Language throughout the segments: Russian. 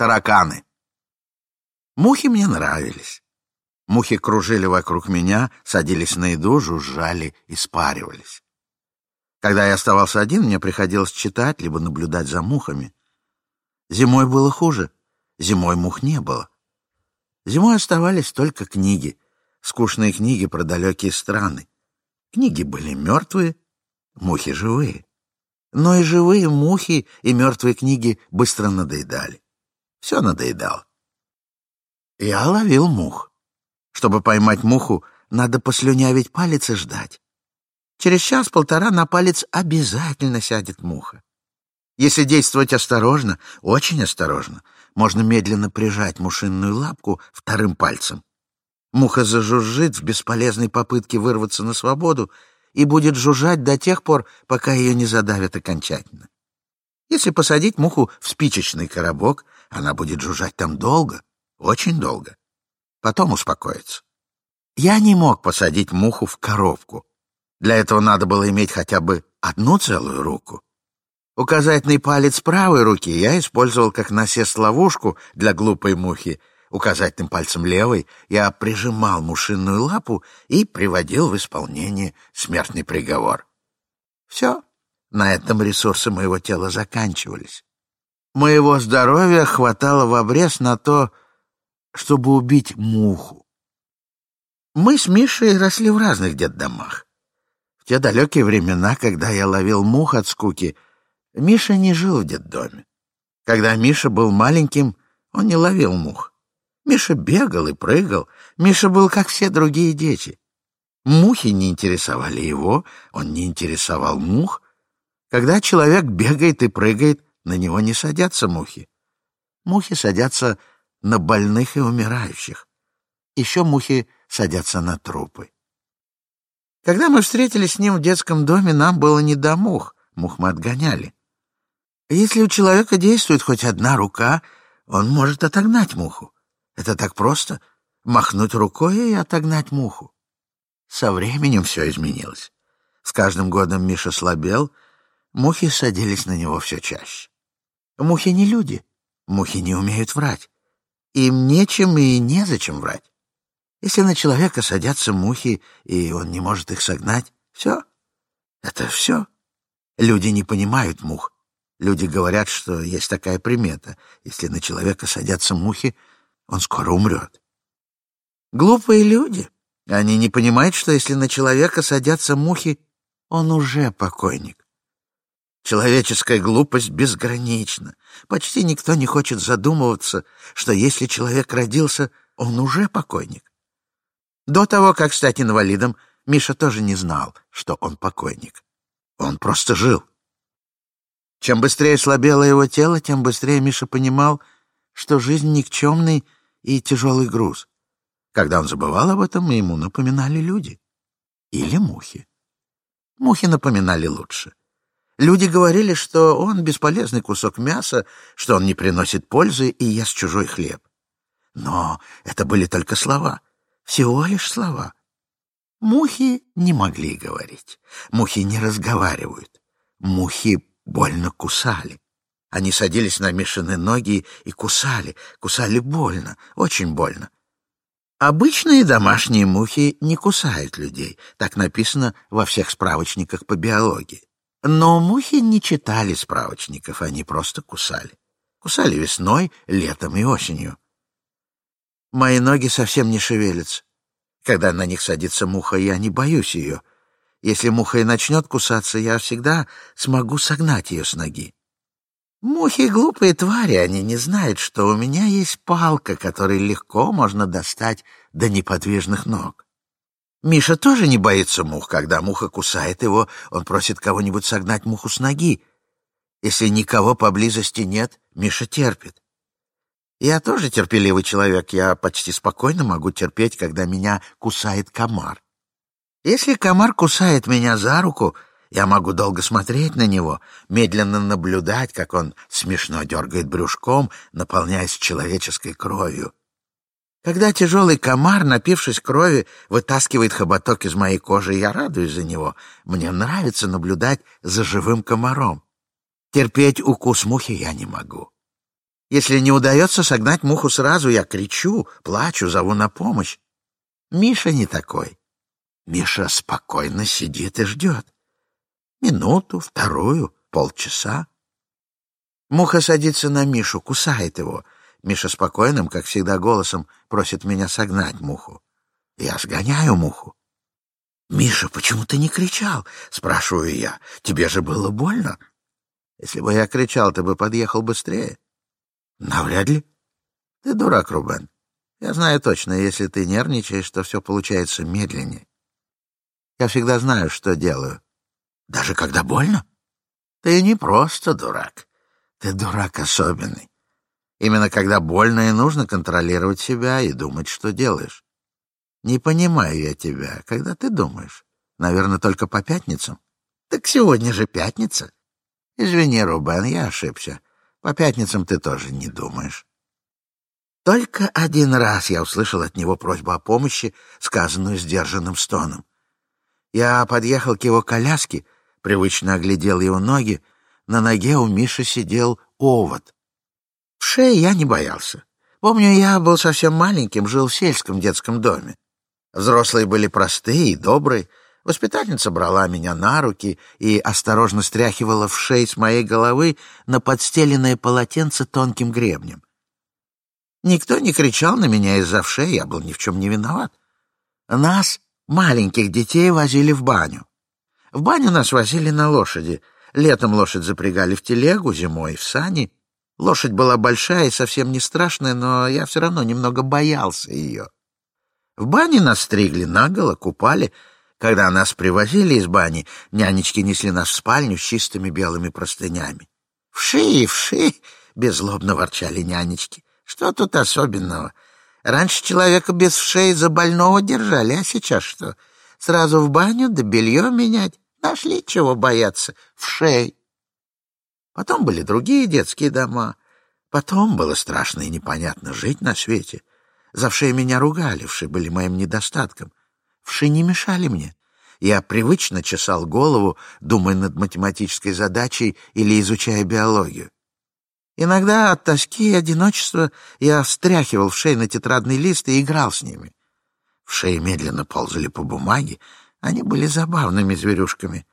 тараканы. Мухи мне нравились. Мухи кружили вокруг меня, садились на еду, жужжали и спаривались. Когда я оставался один, мне приходилось читать, либо наблюдать за мухами. Зимой было хуже. Зимой мух не было. Зимой оставались только книги, скучные книги про далекие страны. Книги были мертвые, мухи живые. Но и живые мухи, и мертвые книги быстро надоедали. Все надоедало. Я ловил мух. Чтобы поймать муху, надо послюнявить палец и ждать. Через час-полтора на палец обязательно сядет муха. Если действовать осторожно, очень осторожно, можно медленно прижать мушинную лапку вторым пальцем. Муха зажужжит в бесполезной попытке вырваться на свободу и будет жужжать до тех пор, пока ее не задавят окончательно. Если посадить муху в спичечный коробок, она будет жужжать там долго, очень долго. Потом успокоится. Я не мог посадить муху в коробку. Для этого надо было иметь хотя бы одну целую руку. Указательный палец правой руки я использовал как насест-ловушку для глупой мухи. Указательным пальцем левой я прижимал мушиную лапу и приводил в исполнение смертный приговор. Все. На этом ресурсы моего тела заканчивались. Моего здоровья хватало в обрез на то, чтобы убить муху. Мы с Мишей росли в разных детдомах. В те далекие времена, когда я ловил мух от скуки, Миша не жил в детдоме. Когда Миша был маленьким, он не ловил мух. Миша бегал и прыгал. Миша был как все другие дети. Мухи не интересовали его, он не интересовал мух. Когда человек бегает и прыгает, на него не садятся мухи. Мухи садятся на больных и умирающих. Еще мухи садятся на трупы. Когда мы встретились с ним в детском доме, нам было не до мух, мух мы отгоняли. Если у человека действует хоть одна рука, он может отогнать муху. Это так просто — махнуть рукой и отогнать муху. Со временем все изменилось. С каждым годом Миша слабел, мухи садились на него все чаще. Мухи не люди, мухи не умеют врать. Им нечем и незачем врать. Если на человека садятся мухи, и он не может их согнать, все. Это все. Люди не понимают мух. Люди говорят, что есть такая примета. Если на человека садятся мухи, он скоро умрет. Глупые люди. Они не понимают, что если на человека садятся мухи, он уже покойник. Человеческая глупость безгранична. Почти никто не хочет задумываться, что если человек родился, он уже покойник. До того, как стать инвалидом, Миша тоже не знал, что он покойник. Он просто жил. Чем быстрее слабело его тело, тем быстрее Миша понимал, что жизнь никчемный и тяжелый груз. Когда он забывал об этом, ему напоминали люди. Или мухи. Мухи напоминали лучше. Люди говорили, что он бесполезный кусок мяса, что он не приносит пользы и ест чужой хлеб. Но это были только слова, всего лишь слова. Мухи не могли говорить, мухи не разговаривают, мухи больно кусали. Они садились на Мишины ноги и кусали, кусали больно, очень больно. Обычные домашние мухи не кусают людей, так написано во всех справочниках по биологии. Но мухи не читали справочников, они просто кусали. Кусали весной, летом и осенью. Мои ноги совсем не шевелятся. Когда на них садится муха, я не боюсь ее. Если муха и начнет кусаться, я всегда смогу согнать ее с ноги. Мухи — глупые твари, они не знают, что у меня есть палка, которой легко можно достать до неподвижных ног. Миша тоже не боится мух. Когда муха кусает его, он просит кого-нибудь согнать муху с ноги. Если никого поблизости нет, Миша терпит. Я тоже терпеливый человек. Я почти спокойно могу терпеть, когда меня кусает комар. Если комар кусает меня за руку, я могу долго смотреть на него, медленно наблюдать, как он смешно дергает брюшком, наполняясь человеческой кровью. Когда тяжелый комар, напившись крови, вытаскивает хоботок из моей кожи, я радуюсь за него. Мне нравится наблюдать за живым комаром. Терпеть укус мухи я не могу. Если не удается согнать муху сразу, я кричу, плачу, зову на помощь. Миша не такой. Миша спокойно сидит и ждет. Минуту, вторую, полчаса. Муха садится на Мишу, кусает его. Миша спокойным, как всегда, голосом просит меня согнать муху. Я сгоняю муху. «Миша, почему ты не кричал?» — спрашиваю я. «Тебе же было больно?» «Если бы я кричал, ты бы подъехал быстрее». «Навряд ли». «Ты дурак, Рубен. Я знаю точно, если ты нервничаешь, то все получается медленнее. Я всегда знаю, что делаю. Даже когда больно? Ты не просто дурак. Ты дурак особенный. Именно когда больно и нужно контролировать себя и думать, что делаешь. Не понимаю я тебя, когда ты думаешь. Наверное, только по пятницам. Так сегодня же пятница. Извини, Рубен, я ошибся. По пятницам ты тоже не думаешь. Только один раз я услышал от него просьбу о помощи, сказанную сдержанным стоном. Я подъехал к его коляске, привычно оглядел его ноги. На ноге у Миши сидел овод. В шее я не боялся. Помню, я был совсем маленьким, жил в сельском детском доме. Взрослые были простые и добрые. Воспитательница брала меня на руки и осторожно стряхивала в шеи с моей головы на подстеленное полотенце тонким гребнем. Никто не кричал на меня из-за вшей, я был ни в чем не виноват. Нас, маленьких детей, возили в баню. В баню нас возили на лошади. Летом лошадь запрягали в телегу, зимой — в сани. Лошадь была большая и совсем не страшная, но я все равно немного боялся ее. В бане нас стригли наголо, купали. Когда нас привозили из бани, нянечки несли нас в спальню с чистыми белыми простынями. «Вши, вши!» — беззлобно ворчали нянечки. «Что тут особенного? Раньше человека без вшей за больного держали, а сейчас что? Сразу в баню да белье менять? Нашли чего бояться? Вшей!» Потом были другие детские дома. Потом было страшно и непонятно жить на свете. За вшей меня ругали, вши были моим недостатком. Вши не мешали мне. Я привычно чесал голову, думая над математической задачей или изучая биологию. Иногда от тоски и одиночества я встряхивал вшей на тетрадный лист и играл с ними. Вшей медленно ползали по бумаге, они были забавными зверюшками.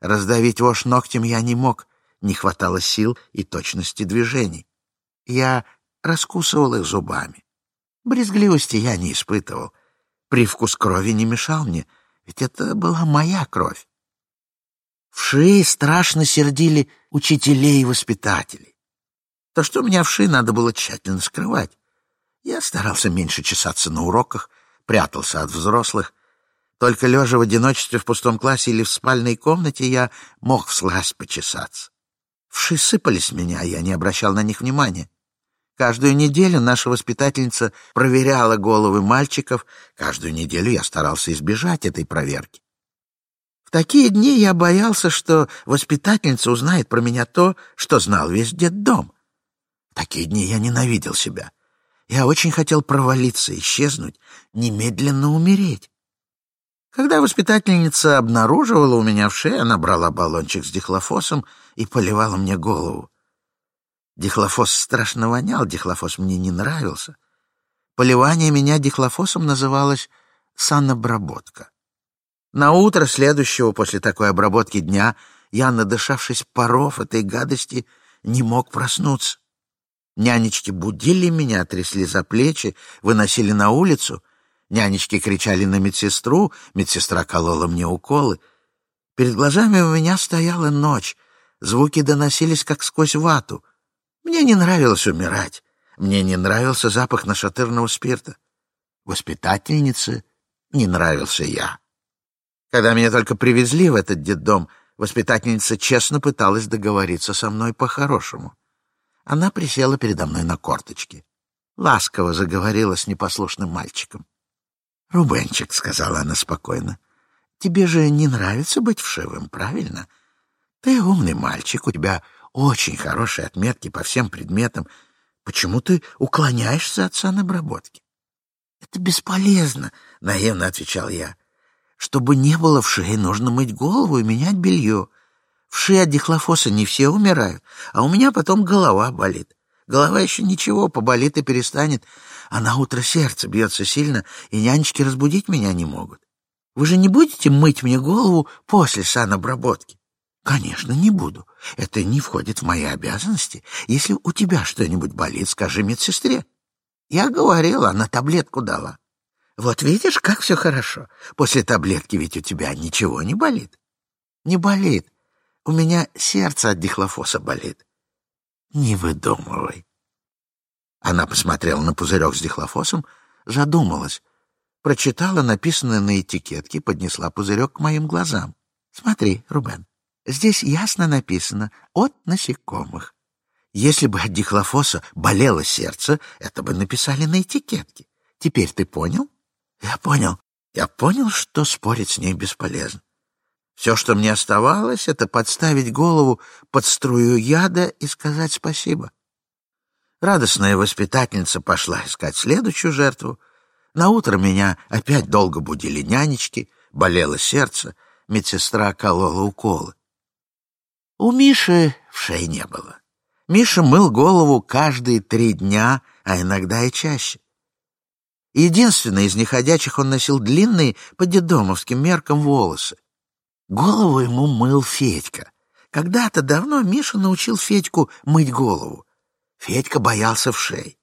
Раздавить вошь ногтем я не мог, не хватало сил и точности движений. Я раскусывал их зубами. Брезгливости я не испытывал. Привкус крови не мешал мне, ведь это была моя кровь. В шее страшно сердили учителей и воспитателей. То, что у меня в шее, надо было тщательно скрывать. Я старался меньше чесаться на уроках, прятался от взрослых. Только лежа в одиночестве в пустом классе или в спальной комнате я мог всласть почесаться. Вши сыпались меня, а я не обращал на них внимания. Каждую неделю наша воспитательница проверяла головы мальчиков. Каждую неделю я старался избежать этой проверки. В такие дни я боялся, что воспитательница узнает про меня то, что знал весь детдом. В такие дни я ненавидел себя. Я очень хотел провалиться, исчезнуть, немедленно умереть. Когда воспитательница обнаруживала у меня в шее, она брала баллончик с дихлофосом и поливала мне голову. Дихлофос страшно вонял, дихлофос мне не нравился. Поливание меня дихлофосом называлось санобработка. На утро следующего после такой обработки дня я, надышавшись паров этой гадости, не мог проснуться. Нянечки будили меня, трясли за плечи, выносили на улицу. Нянечки кричали на медсестру, медсестра колола мне уколы. Перед глазами у меня стояла ночь, звуки доносились как сквозь вату — мне не нравилось умирать. Мне не нравился запах нашатырного спирта. Воспитательнице не нравился я. Когда меня только привезли в этот детдом, воспитательница честно пыталась договориться со мной по-хорошему. Она присела передо мной на корточки. Ласково заговорила с непослушным мальчиком. «Рубенчик», — сказала она спокойно, — «тебе же не нравится быть вшивым, правильно? Ты умный мальчик, у тебя очень хорошие отметки по всем предметам. Почему ты уклоняешься от санобработки? — Это бесполезно, — наивно отвечал я. — Чтобы не было в шее, нужно мыть голову и менять белье. В шее от дихлофоса не все умирают, а у меня потом голова болит. Голова еще ничего, поболит и перестанет, а на утро сердце бьется сильно, и нянечки разбудить меня не могут. Вы же не будете мыть мне голову после санобработки? Конечно, не буду. Это не входит в мои обязанности. Если у тебя что-нибудь болит, скажи медсестре. Я говорила, она таблетку дала. Вот видишь, как все хорошо. После таблетки ведь у тебя ничего не болит. Не болит. У меня сердце от дихлофоса болит. Не выдумывай. Она посмотрела на пузырек с дихлофосом, задумалась, прочитала написанное на этикетке, поднесла пузырек к моим глазам. Смотри, Рубен, здесь ясно написано «от насекомых». Если бы от дихлофоса болело сердце, это бы написали на этикетке. Теперь ты понял? Я понял. Я понял, что спорить с ней бесполезно. Все, что мне оставалось, это подставить голову под струю яда и сказать спасибо. Радостная воспитательница пошла искать следующую жертву. На утро меня опять долго будили нянечки, болело сердце, медсестра колола уколы. У Миши в шее не было. Миша мыл голову каждые три дня, а иногда и чаще. Единственный из неходячих он носил длинные по дедомовским меркам волосы. Голову ему мыл Федька. Когда-то давно Миша научил Федьку мыть голову. Федька боялся вшей.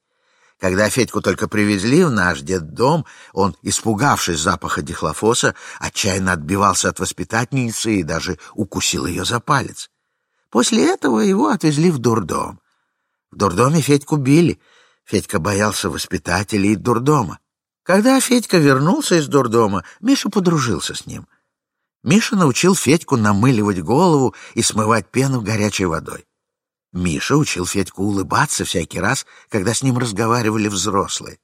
Когда Федьку только привезли в наш детдом, он, испугавшись запаха дихлофоса, отчаянно отбивался от воспитательницы и даже укусил ее за палец. После этого его отвезли в дурдом. В дурдоме Федьку били. Федька боялся воспитателей и дурдома. Когда Федька вернулся из дурдома, Миша подружился с ним. Миша научил Федьку намыливать голову и смывать пену горячей водой. Миша учил Федьку улыбаться всякий раз, когда с ним разговаривали взрослые.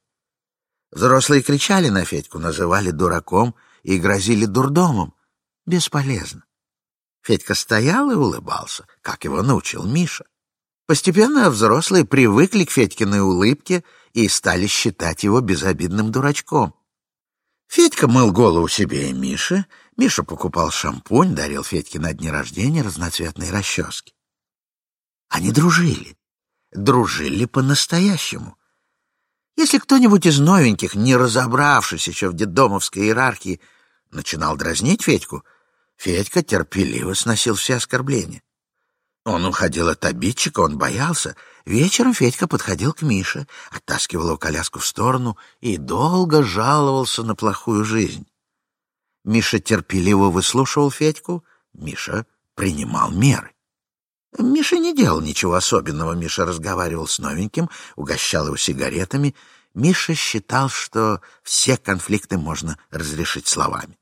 Взрослые кричали на Федьку, называли дураком и грозили дурдомом. Бесполезно. Федька стоял и улыбался, как его научил Миша. Постепенно взрослые привыкли к Федькиной улыбке и стали считать его безобидным дурачком. Федька мыл голову себе и Мише, Миша покупал шампунь, дарил Федьке на дни рождения разноцветные расчески. Они дружили. Дружили по-настоящему. Если кто-нибудь из новеньких, не разобравшись еще в детдомовской иерархии, начинал дразнить Федьку, Федька терпеливо сносил все оскорбления. Он уходил от обидчика, он боялся. Вечером Федька подходил к Мише, оттаскивал его коляску в сторону и долго жаловался на плохую жизнь. Миша терпеливо выслушивал Федьку, Миша принимал меры. Миша не делал ничего особенного. Миша разговаривал с новеньким, угощал его сигаретами. Миша считал, что все конфликты можно разрешить словами.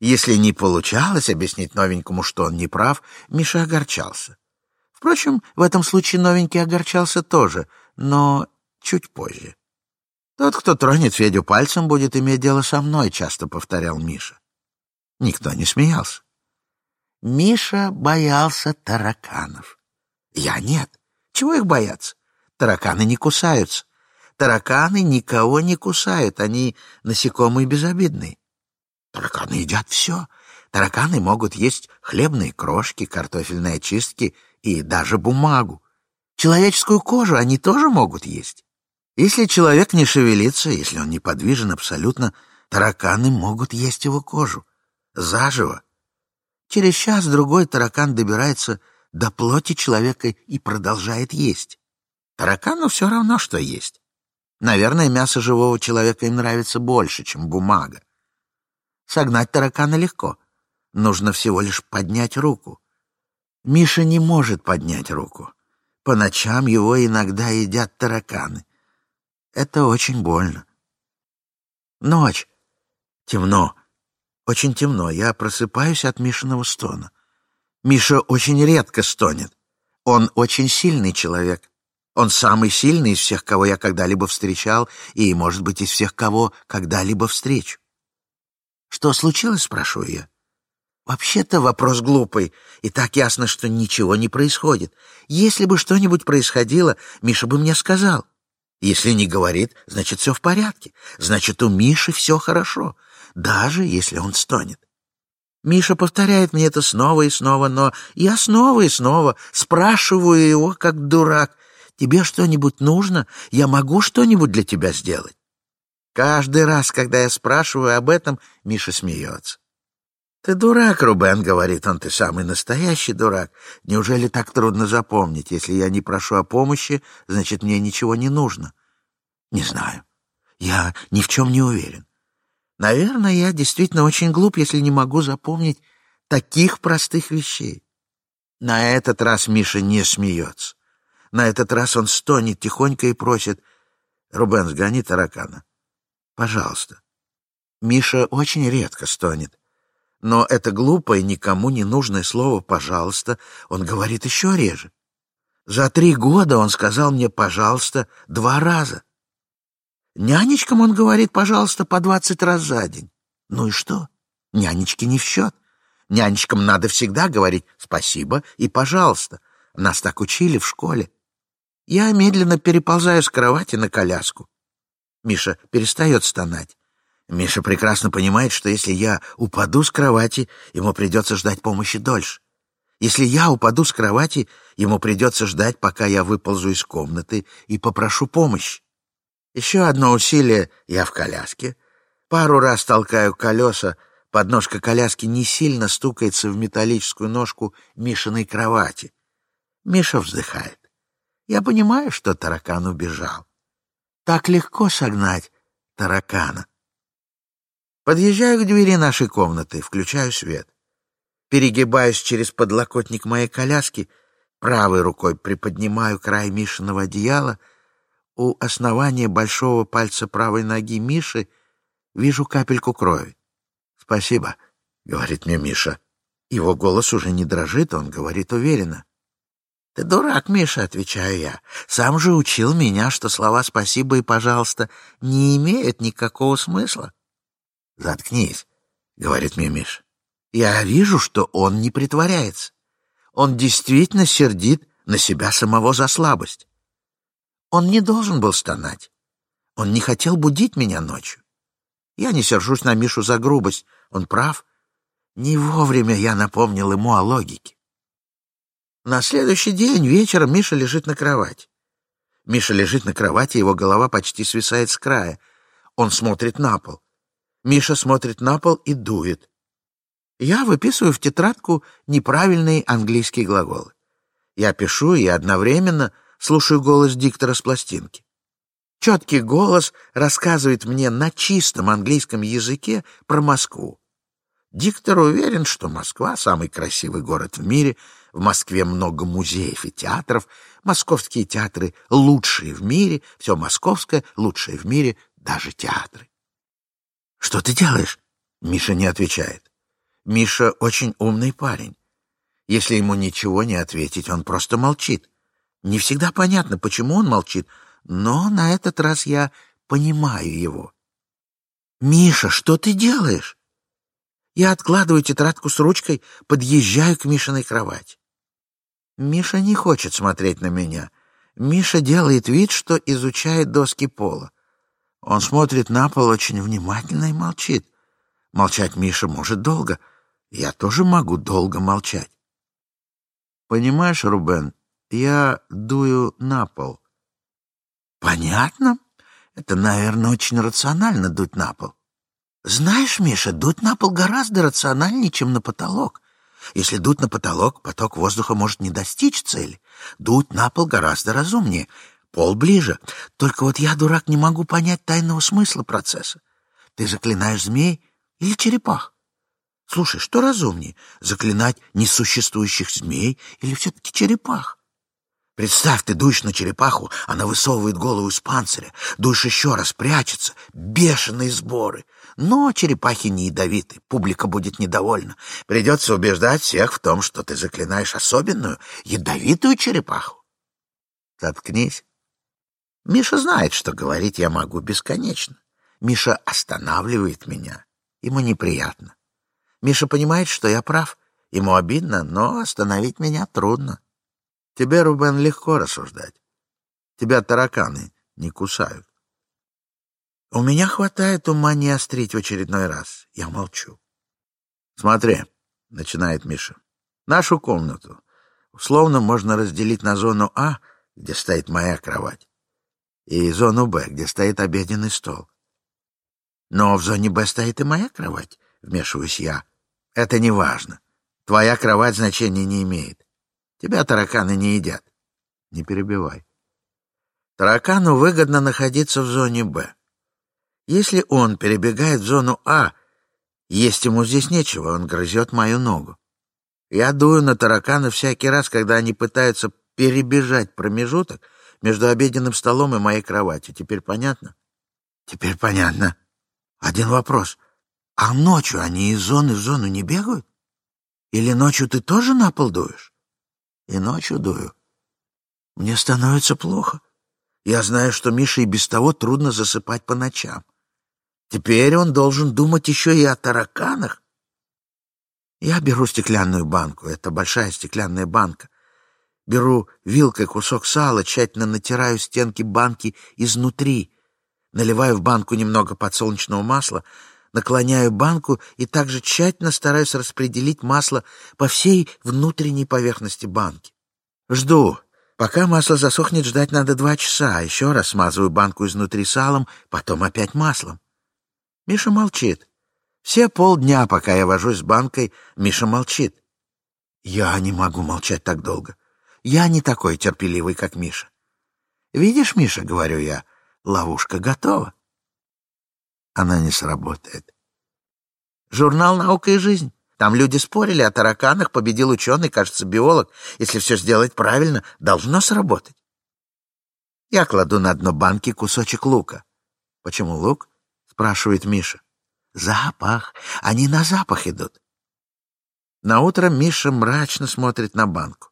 Если не получалось объяснить новенькому, что он не прав, Миша огорчался. Впрочем, в этом случае новенький огорчался тоже, но чуть позже. «Тот, кто тронет Федю пальцем, будет иметь дело со мной», — часто повторял Миша. Никто не смеялся. Миша боялся тараканов. Я нет. Чего их бояться? Тараканы не кусаются. Тараканы никого не кусают, они насекомые безобидные. Тараканы едят все. Тараканы могут есть хлебные крошки, картофельные очистки и даже бумагу. Человеческую кожу они тоже могут есть. Если человек не шевелится, если он неподвижен абсолютно, тараканы могут есть его кожу. Заживо. Через час-другой таракан добирается до плоти человека и продолжает есть. Таракану все равно, что есть. Наверное, мясо живого человека им нравится больше, чем бумага. Согнать таракана легко. Нужно всего лишь поднять руку. Миша не может поднять руку. По ночам его иногда едят тараканы. Это очень больно. Ночь. Темно. Очень темно, я просыпаюсь от Мишиного стона. Миша очень редко стонет. Он очень сильный человек. Он самый сильный из всех, кого я когда-либо встречал, и, может быть, из всех, кого когда-либо встречу. «Что случилось?» — спрашиваю я. Вообще-то вопрос глупый, и так ясно, что ничего не происходит. Если бы что-нибудь происходило, Миша бы мне сказал. Если не говорит, значит, все в порядке. Значит, у Миши все хорошо даже если он стонет. Миша повторяет мне это снова и снова, но я снова и снова спрашиваю его, как дурак, Тебе что-нибудь нужно? Я могу что-нибудь для тебя сделать?» Каждый раз, когда я спрашиваю об этом, Миша смеется. «Ты дурак, Рубен», — говорит он, — «ты самый настоящий дурак. Неужели так трудно запомнить? Если я не прошу о помощи, значит, мне ничего не нужно». «Не знаю. Я ни в чем не уверен. Наверное, я действительно очень глуп, если не могу запомнить таких простых вещей». На этот раз Миша не смеется. На этот раз он стонет тихонько и просит «Рубен, сгони таракана. Пожалуйста». Миша очень редко стонет. Но это глупое, никому не нужное слово «пожалуйста» он говорит еще реже. За три года он сказал мне «пожалуйста» два раза. Нянечкам он говорит «пожалуйста» по двадцать раз за день. Ну и что? Нянечки не в счет. Нянечкам надо всегда говорить «спасибо» и «пожалуйста». Нас так учили в школе. Я медленно переползаю с кровати на коляску. Миша перестает стонать. Миша прекрасно понимает, что если я упаду с кровати, ему придется ждать помощи дольше. Если я упаду с кровати, ему придется ждать, пока я выползу из комнаты и попрошу помощи. Еще одно усилие — я в коляске. Пару раз толкаю колеса, подножка коляски не сильно стукается в металлическую ножку Мишиной кровати. Миша вздыхает. Я понимаю, что таракан убежал. Так легко согнать таракана. Подъезжаю к двери нашей комнаты, включаю свет. Перегибаюсь через подлокотник моей коляски, правой рукой приподнимаю край Мишиного одеяла. У основания большого пальца правой ноги Миши вижу капельку крови. «Спасибо», — говорит мне Миша. Его голос уже не дрожит, он говорит уверенно. «Ты дурак, Миша», — отвечаю я. «Сам же учил меня, что слова «спасибо» и «пожалуйста» не имеют никакого смысла». «Заткнись», — говорит мне Миш. «Я вижу, что он не притворяется. Он действительно сердит на себя самого за слабость. Он не должен был стонать. Он не хотел будить меня ночью. Я не сержусь на Мишу за грубость. Он прав. Не вовремя я напомнил ему о логике. На следующий день вечером Миша лежит на кровати. Миша лежит на кровати, его голова почти свисает с края. Он смотрит на пол. Миша смотрит на пол и дует. Я выписываю в тетрадку неправильные английские глаголы. Я пишу и одновременно слушаю голос диктора с пластинки. Четкий голос рассказывает мне на чистом английском языке про Москву. Диктор уверен, что Москва — самый красивый город в мире, в Москве много музеев и театров, московские театры лучшие в мире, все московское лучшее в мире, даже театры. «Что ты делаешь?» Миша не отвечает. Миша очень умный парень. Если ему ничего не ответить, он просто молчит. Не всегда понятно, почему он молчит, но на этот раз я понимаю его. «Миша, что ты делаешь?» Я откладываю тетрадку с ручкой, подъезжаю к Мишиной кровати. Миша не хочет смотреть на меня. Миша делает вид, что изучает доски пола. Он смотрит на пол очень внимательно и молчит. Молчать Миша может долго. Я тоже могу долго молчать. Понимаешь, Рубен, я дую на пол. Понятно. Это, наверное, очень рационально дуть на пол. Знаешь, Миша, дуть на пол гораздо рациональнее, чем на потолок. Если дуть на потолок, поток воздуха может не достичь цели. Дуть на пол гораздо разумнее. Пол ближе. Только вот я, дурак, не могу понять тайного смысла процесса. Ты заклинаешь змей или черепах? Слушай, что разумнее, заклинать несуществующих змей или все-таки черепах? Представь, ты дуешь на черепаху, она высовывает голову из панциря, дуешь еще раз, прячется, бешеные сборы. Но черепахи не ядовиты, публика будет недовольна. Придется убеждать всех в том, что ты заклинаешь особенную, ядовитую черепаху. Заткнись. Миша знает, что говорить я могу бесконечно. Миша останавливает меня. Ему неприятно. Миша понимает, что я прав. Ему обидно, но остановить меня трудно. Тебе, Рубен, легко рассуждать. Тебя тараканы не кусают. У меня хватает ума не острить в очередной раз. Я молчу. Смотри, — начинает Миша, — нашу комнату условно можно разделить на зону А где стоит моя кровать, и зону Б, где стоит обеденный стол. Но в зоне Б стоит и моя кровать, вмешиваюсь я. Это не важно. Твоя кровать значения не имеет. Тебя тараканы не едят. Не перебивай. Таракану выгодно находиться в зоне Б. Если он перебегает в зону А, есть ему здесь нечего, он грызет мою ногу. Я дую на таракана всякий раз, когда они пытаются перебежать промежуток между обеденным столом и моей кроватью. Теперь понятно? Теперь понятно. Один вопрос. А ночью они из зоны в зону не бегают? Или ночью ты тоже на пол дуешь? И ночью дую. Мне становится плохо. Я знаю, что Мише и без того трудно засыпать по ночам. Теперь он должен думать еще и о тараканах. Я беру стеклянную банку, это большая стеклянная банка. Беру вилкой кусок сала, тщательно натираю стенки банки изнутри, наливаю в банку немного подсолнечного масла, наклоняю банку и также тщательно стараюсь распределить масло по всей внутренней поверхности банки. Жду. Пока масло засохнет, ждать надо два часа. Еще раз смазываю банку изнутри салом, потом опять маслом. Миша молчит. Все полдня, пока я вожусь с банкой, Миша молчит. Я не могу молчать так долго. Я не такой терпеливый, как Миша. «Видишь, Миша, — говорю я, — ловушка готова» она не сработает. Журнал «Наука и жизнь». Там люди спорили о тараканах, победил ученый, кажется, биолог. Если все сделать правильно, должно сработать. Я кладу на дно банки кусочек лука. «Почему лук?» — спрашивает Миша. «Запах. Они на запах идут». На утро Миша мрачно смотрит на банку.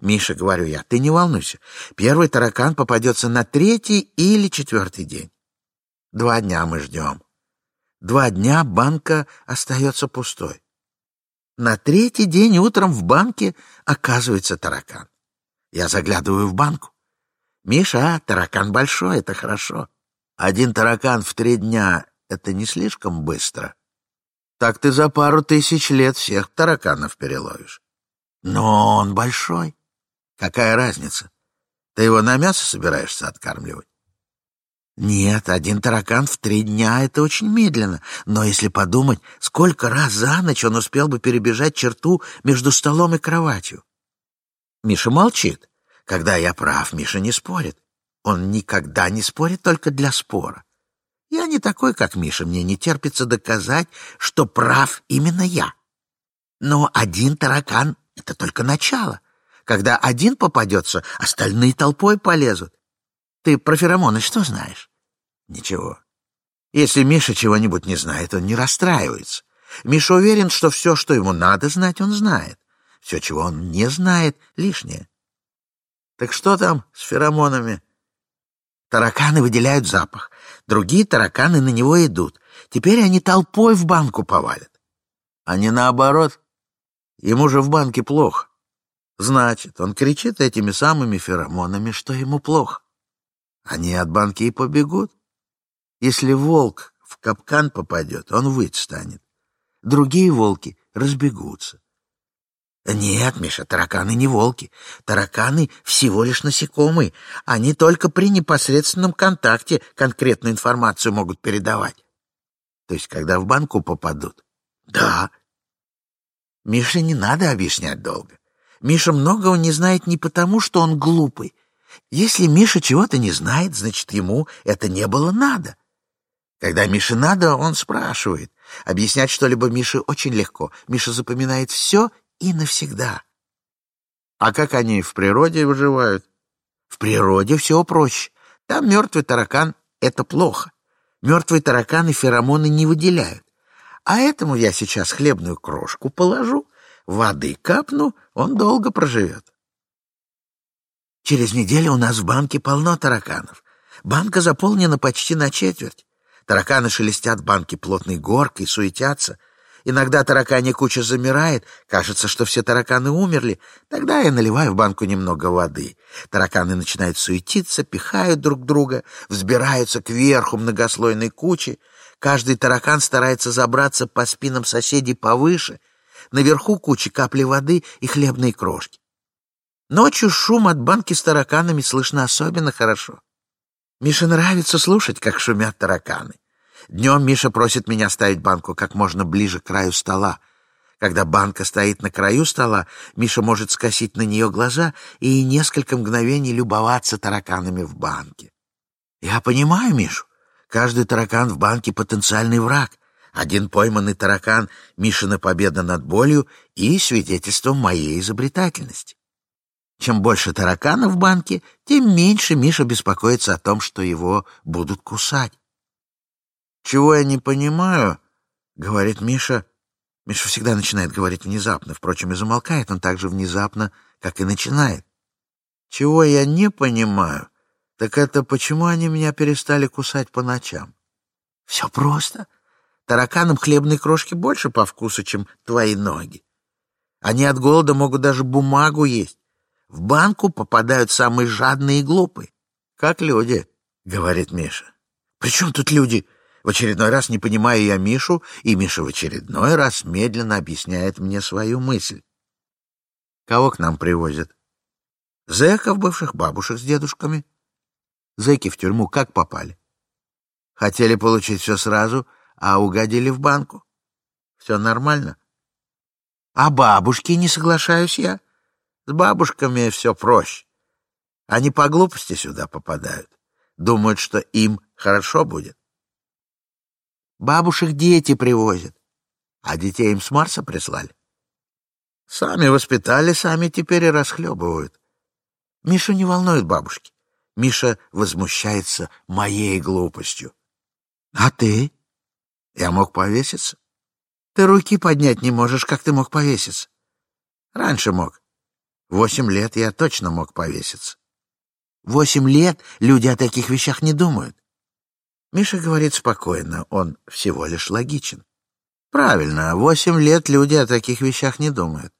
«Миша, — говорю я, — ты не волнуйся. Первый таракан попадется на третий или четвертый день. Два дня мы ждем. Два дня банка остается пустой. На третий день утром в банке оказывается таракан. Я заглядываю в банку. «Миша, таракан большой, это хорошо. Один таракан в три дня — это не слишком быстро. Так ты за пару тысяч лет всех тараканов переловишь. Но он большой. Какая разница? Ты его на мясо собираешься откармливать? Нет, один таракан в три дня — это очень медленно. Но если подумать, сколько раз за ночь он успел бы перебежать черту между столом и кроватью? Миша молчит. Когда я прав, Миша не спорит. Он никогда не спорит только для спора. Я не такой, как Миша, мне не терпится доказать, что прав именно я. Но один таракан — это только начало. Когда один попадется, остальные толпой полезут. Ты про феромоны что знаешь? Ничего. Если Миша чего-нибудь не знает, он не расстраивается. Миша уверен, что все, что ему надо знать, он знает. Все, чего он не знает, лишнее. Так что там с феромонами? Тараканы выделяют запах. Другие тараканы на него идут. Теперь они толпой в банку повалят. А не наоборот. Ему же в банке плохо. Значит, он кричит этими самыми феромонами, что ему плохо. Они от банки и побегут. Если волк в капкан попадет, он выть станет. Другие волки разбегутся. Нет, Миша, тараканы не волки. Тараканы всего лишь насекомые. Они только при непосредственном контакте конкретную информацию могут передавать. То есть, когда в банку попадут? Да. Мише не надо объяснять долго. Миша многого не знает не потому, что он глупый, если Миша чего-то не знает, значит, ему это не было надо. Когда Мише надо, он спрашивает. Объяснять что-либо Мише очень легко. Миша запоминает все и навсегда. А как они в природе выживают? В природе все проще. Там мертвый таракан — это плохо. Мертвые тараканы феромоны не выделяют. А этому я сейчас хлебную крошку положу, воды капну, он долго проживет. Через неделю у нас в банке полно тараканов. Банка заполнена почти на четверть. Тараканы шелестят в банке плотной горкой, суетятся. Иногда тараканья куча замирает, кажется, что все тараканы умерли. Тогда я наливаю в банку немного воды. Тараканы начинают суетиться, пихают друг друга, взбираются кверху многослойной кучи. Каждый таракан старается забраться по спинам соседей повыше. Наверху кучи капли воды и хлебные крошки. Ночью шум от банки с тараканами слышно особенно хорошо. Мише нравится слушать, как шумят тараканы. Днем Миша просит меня ставить банку как можно ближе к краю стола. Когда банка стоит на краю стола, Миша может скосить на нее глаза и несколько мгновений любоваться тараканами в банке. Я понимаю Мишу. Каждый таракан в банке — потенциальный враг. Один пойманный таракан — Мишина победа над болью и свидетельство моей изобретательности. Чем больше тараканов в банке, тем меньше Миша беспокоится о том, что его будут кусать. «Чего я не понимаю?» — говорит Миша. Миша всегда начинает говорить внезапно, впрочем, и замолкает он так же внезапно, как и начинает. «Чего я не понимаю, так это почему они меня перестали кусать по ночам?» «Все просто. Тараканам хлебной крошки больше по вкусу, чем твои ноги. Они от голода могут даже бумагу есть. В банку попадают самые жадные и глупые. Как люди, — говорит Миша. При чем тут люди? В очередной раз не понимаю я Мишу, и Миша в очередной раз медленно объясняет мне свою мысль. Кого к нам привозят? Зэков, бывших бабушек с дедушками. Зэки в тюрьму как попали? Хотели получить все сразу, а угодили в банку. Все нормально. А бабушки не соглашаюсь я. С бабушками все проще. Они по глупости сюда попадают. Думают, что им хорошо будет. Бабушек дети привозят. А детей им с Марса прислали. Сами воспитали, сами теперь и расхлебывают. Мишу не волнует бабушки. Миша возмущается моей глупостью. А ты? Я мог повеситься. Ты руки поднять не можешь, как ты мог повеситься? Раньше мог. Восемь лет я точно мог повеситься. Восемь лет люди о таких вещах не думают. Миша говорит спокойно, он всего лишь логичен. Правильно, восемь лет люди о таких вещах не думают.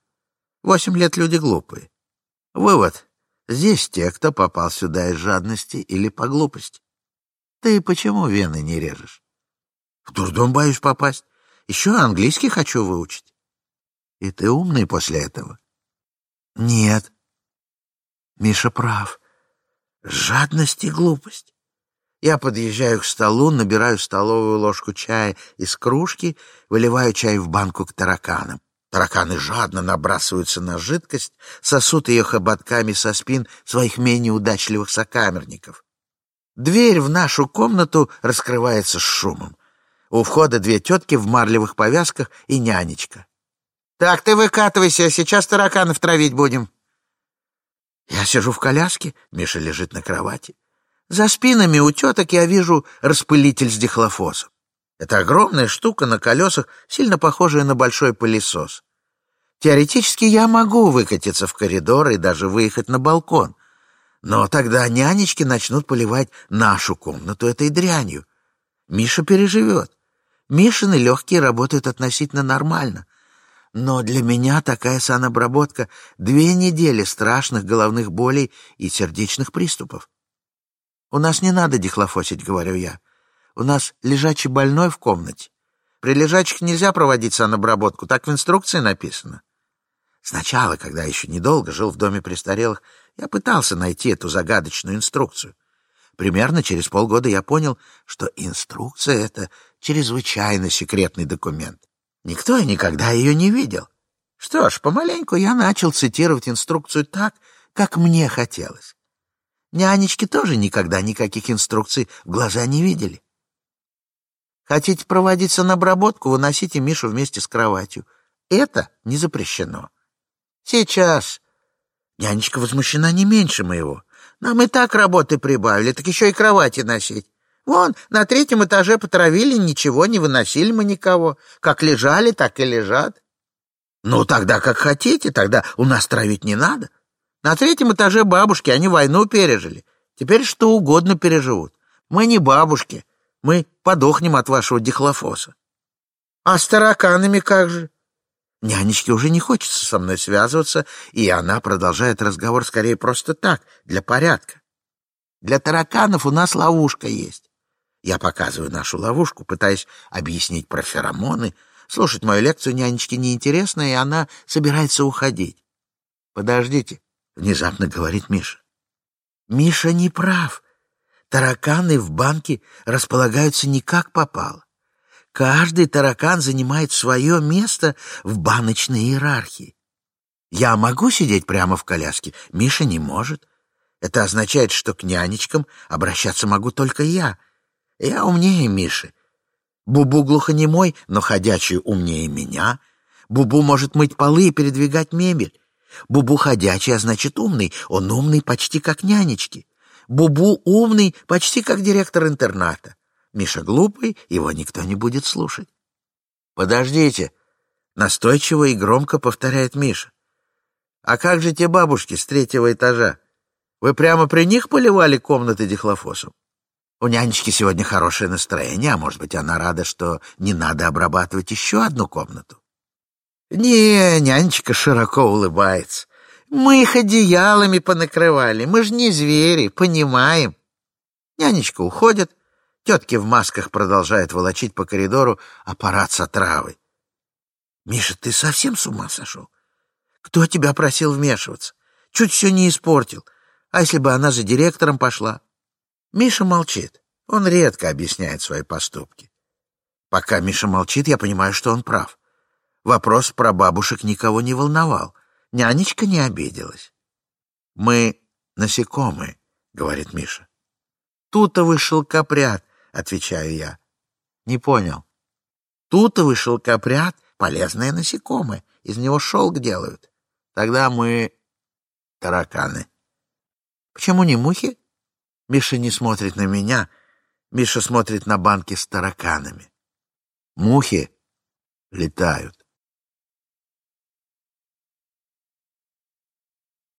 Восемь лет люди глупые. Вывод. Здесь те, кто попал сюда из жадности или по глупости. Ты почему вены не режешь? В дурдом боюсь попасть. Еще английский хочу выучить. И ты умный после этого? Нет. Миша прав. Жадность и глупость. Я подъезжаю к столу, набираю столовую ложку чая из кружки, выливаю чай в банку к тараканам. Тараканы жадно набрасываются на жидкость, сосут ее хоботками со спин своих менее удачливых сокамерников. Дверь в нашу комнату раскрывается с шумом. У входа две тетки в марлевых повязках и нянечка. «Так, ты выкатывайся, сейчас тараканов травить будем». Я сижу в коляске, Миша лежит на кровати. За спинами у теток я вижу распылитель с дихлофосом. Это огромная штука на колесах, сильно похожая на большой пылесос. Теоретически я могу выкатиться в коридор и даже выехать на балкон. Но тогда нянечки начнут поливать нашу комнату этой дрянью. Миша переживет. Мишины легкие работают относительно нормально. Но для меня такая санобработка — две недели страшных головных болей и сердечных приступов. «У нас не надо дихлофосить», — говорю я. «У нас лежачий больной в комнате. При лежачих нельзя проводить санобработку, так в инструкции написано». Сначала, когда еще недолго жил в доме престарелых, я пытался найти эту загадочную инструкцию. Примерно через полгода я понял, что инструкция — это чрезвычайно секретный документ. Никто и никогда ее не видел. Что ж, помаленьку я начал цитировать инструкцию так, как мне хотелось. Нянечки тоже никогда никаких инструкций в глаза не видели. Хотите проводиться на обработку, выносите Мишу вместе с кроватью. Это не запрещено. Сейчас. Нянечка возмущена не меньше моего. Нам и так работы прибавили, так еще и кровати носить. Вон, на третьем этаже потравили, ничего, не выносили мы никого. Как лежали, так и лежат. Ну, тогда как хотите, тогда у нас травить не надо. На третьем этаже бабушки, они войну пережили. Теперь что угодно переживут. Мы не бабушки, мы подохнем от вашего дихлофоса. А с тараканами как же? Нянечке уже не хочется со мной связываться, и она продолжает разговор скорее просто так, для порядка. Для тараканов у нас ловушка есть. Я показываю нашу ловушку, пытаясь объяснить про феромоны. Слушать мою лекцию нянечке неинтересно, и она собирается уходить. Подождите. — внезапно говорит Миша. Миша не прав. Тараканы в банке располагаются не как попало. Каждый таракан занимает свое место в баночной иерархии. Я могу сидеть прямо в коляске, Миша не может. Это означает, что к нянечкам обращаться могу только я. Я умнее Миши. Бубу глухонемой, но ходячий умнее меня. Бубу может мыть полы и передвигать мебель. Бубу ходячий, а значит умный. Он умный почти как нянечки. Бубу умный, почти как директор интерната. Миша глупый, его никто не будет слушать. «Подождите!» — настойчиво и громко повторяет Миша. «А как же те бабушки с третьего этажа? Вы прямо при них поливали комнаты дихлофосом? У нянечки сегодня хорошее настроение, а может быть, она рада, что не надо обрабатывать еще одну комнату?» «Не, нянечка широко улыбается. Мы их одеялами понакрывали, мы же не звери, понимаем». Нянечка уходит, Тетки в масках продолжают волочить по коридору аппарат с отравой. Миша, ты совсем с ума сошел? Кто тебя просил вмешиваться? Чуть все не испортил. А если бы она за директором пошла? Миша молчит. Он редко объясняет свои поступки. Пока Миша молчит, я понимаю, что он прав. Вопрос про бабушек никого не волновал. Нянечка не обиделась. «Мы насекомые», — говорит Миша. «Тутовый шелкопряд — отвечаю я. Не понял. Тутовый шелкопряд — полезное насекомое. Из него шелк делают. Тогда мы тараканы. Почему не мухи? Миша не смотрит на меня. Миша смотрит на банки с тараканами. Мухи летают.